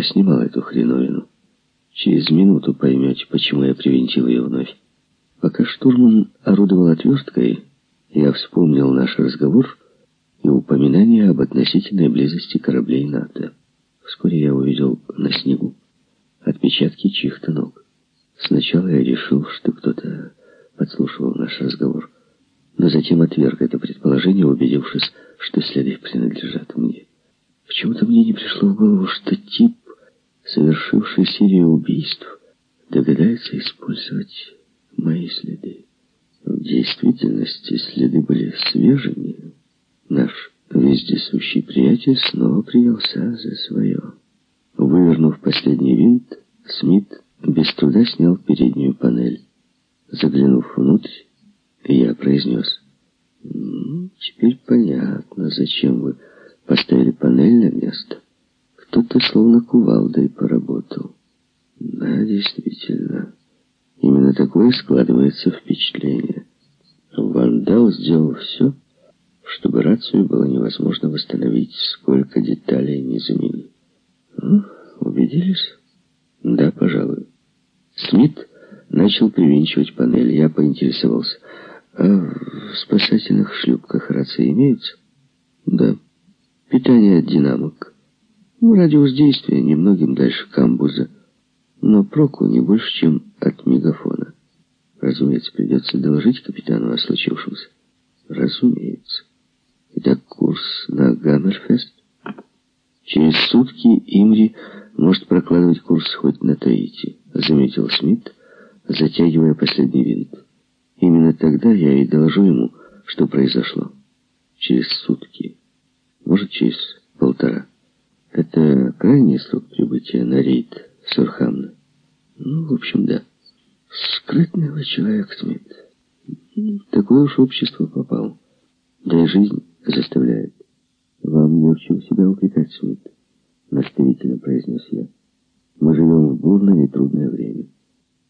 Я снимал эту хреновину. Через минуту поймете, почему я привинтил ее вновь. Пока штурман орудовал отверткой, я вспомнил наш разговор и упоминание об относительной близости кораблей НАТО. Вскоре я увидел на снегу отпечатки чьих-то ног. Сначала я решил, что кто-то подслушивал наш разговор, но затем отверг это предположение, убедившись, что следы принадлежат мне. Почему-то мне не пришло в голову, что тип, совершивший серию убийств, догадается использовать мои следы. В действительности следы были свежими. Наш вездесущий приятель снова принялся за свое. Вывернув последний винт, Смит без труда снял переднюю панель. Заглянув внутрь, я произнес. «Теперь понятно, зачем вы поставили панель на место. Кто-то словно кувалдой поработал. Да, действительно. Именно такое складывается впечатление. Вандал сделал все, чтобы рацию было невозможно восстановить, сколько деталей не заменили. Ну, убедились? Да, пожалуй. Смит начал привинчивать панель. Я поинтересовался. А в спасательных шлюпках рации имеются? Да. Питание от динамок. Ну, радиус действия немногим дальше камбуза. Но проку не больше, чем от мегафона. Разумеется, придется доложить капитану о случившемся. Разумеется. Итак, курс на Гаммерфест. Через сутки Имри может прокладывать курс хоть на Таити, заметил Смит, затягивая последний винт. Именно тогда я и доложу ему, что произошло. Через сутки. Может, через полтора. Это крайний срок прибытия на рейд Сурхамна. Ну, в общем, да. Скрытный вы человек, Смит. Такое уж общество попал. Да и жизнь заставляет. Вам не в чем себя упрекать, Смит, наставительно произнес я. Мы живем в бурное и трудное время.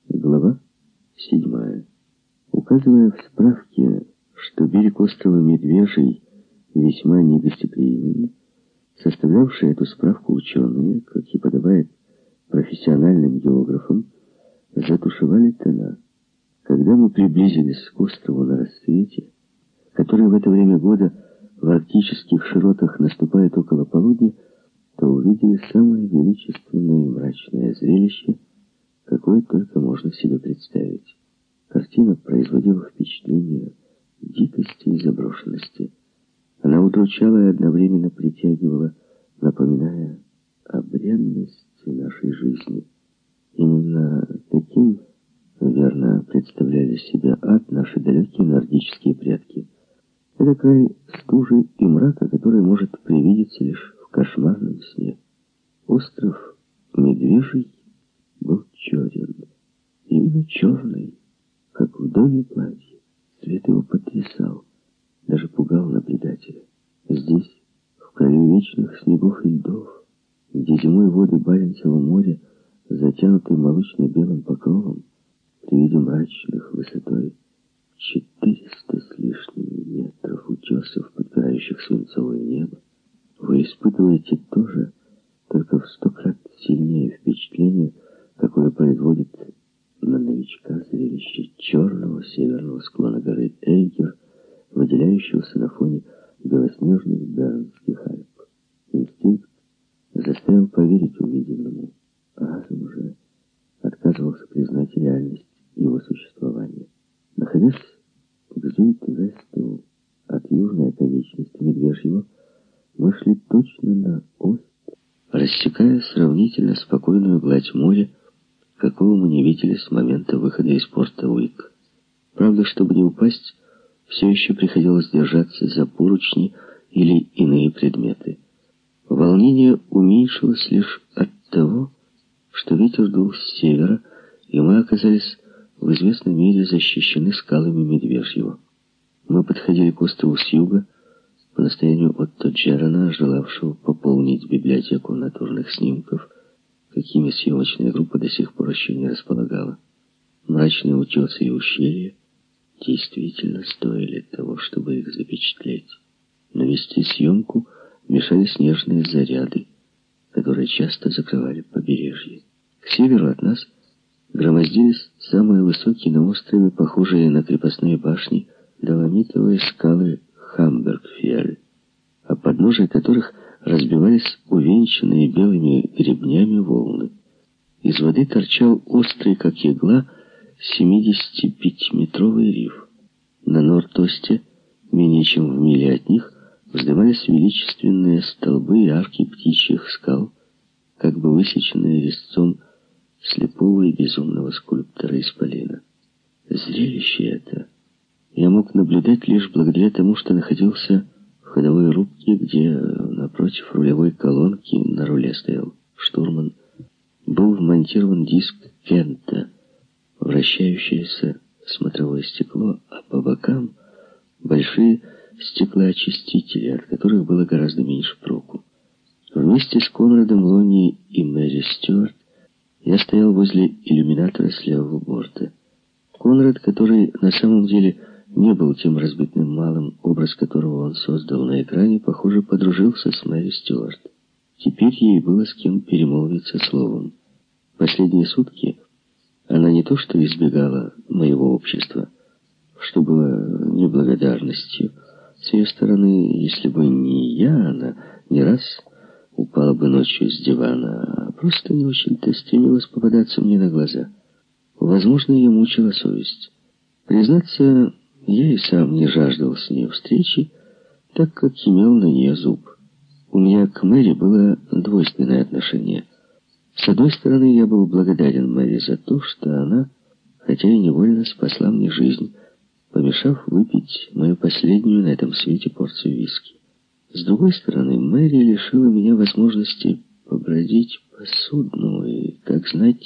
Глава седьмая. Указывая в справке, что берег острова Медвежий весьма негостеприимен, составлявшие эту справку ученые, как и подобает профессиональным географам, затушевали тона. Когда мы приблизились к острову на рассвете, который в это время года в арктических широтах наступает около полудня, то увидели самое величественное и мрачное зрелище, какое только можно себе представить. Картина производила впечатление дикости и заброшенности. Она удручала и одновременно притягивала, напоминая о бренности нашей жизни. Именно таким верно представляли себе ад наши далекие нордические предки. Это край стужи и мрака, который может привидеться лишь в кошмарном сне. Остров Медвежий был черен. Именно черный, как в доме платье. Цвет его потрясал, даже пугал наблюдателя. Здесь, в краю вечных снегов и льдов, где зимой воды Баренцева моря затянуты молочно-белым покровом, при виде мрачных высотой 400 с лишним метров утесов, подпирающих свинцовое небо, вы испытываете тоже, только в сто крат сильнее впечатление, какое производит на новичка зрелище черного северного склона горы Эйгер, выделяющегося на фоне белоснежных Бернских Альп. Инстинкт заставил поверить увиденному. Разум уже отказывался признать реальность его существования. Находясь к Зюит-Весту от южной оконечности Медвежьего, мы шли точно на ост, рассекая сравнительно спокойную гладь моря, какого мы не видели с момента выхода из порта Уик. Правда, чтобы не упасть, все еще приходилось держаться за поручни или иные предметы. Волнение уменьшилось лишь от того, что ветер дул с севера, и мы оказались в известной мере защищены скалами Медвежьего. Мы подходили к острову с юга, по настоянию Отто Джерана, желавшего пополнить библиотеку натурных снимков, какими съемочная группа до сих пор еще не располагала. Мрачные утесы и ущелья действительно стоили того, чтобы их запечатлеть. Но вести съемку мешали снежные заряды, которые часто закрывали побережье. К северу от нас громоздились самые высокие на острове, похожие на крепостные башни, доломитовые скалы Хамбергфель, а подножия которых разбивались увенчанные белыми гребнями волны. Из воды торчал острый, как игла, 75-метровый риф. На Норд-Осте, менее чем в миле от них, вздымались величественные столбы и арки птичьих скал, как бы высеченные резцом слепого и безумного скульптора из полина. Зрелище это я мог наблюдать лишь благодаря тому, что находился в ходовой рубке, где напротив рулевой колонки на руле стоял штурман, был вмонтирован диск Кента, вращающееся смотровое стекло, а по бокам большие стеклоочистители, от которых было гораздо меньше проку. Вместе с Конрадом Лони и Мэри Стюарт я стоял возле иллюминатора с левого борта. Конрад, который на самом деле не был тем разбитным малым, образ которого он создал на экране, похоже, подружился с Мэри Стюарт. Теперь ей было с кем перемолвиться словом. Последние сутки она не то что избегала моего общества, что было неблагодарностью. С ее стороны, если бы не я, она не раз упала бы ночью с дивана, а просто не очень-то стремилась попадаться мне на глаза. Возможно, ее мучила совесть. Признаться, я и сам не жаждал с ней встречи, так как имел на нее зуб. У меня к Мэри было двойственное отношение. С одной стороны, я был благодарен Мэри за то, что она, хотя и невольно, спасла мне жизнь, помешав выпить мою последнюю на этом свете порцию виски. С другой стороны, Мэри лишила меня возможности побродить по судну и, как знать,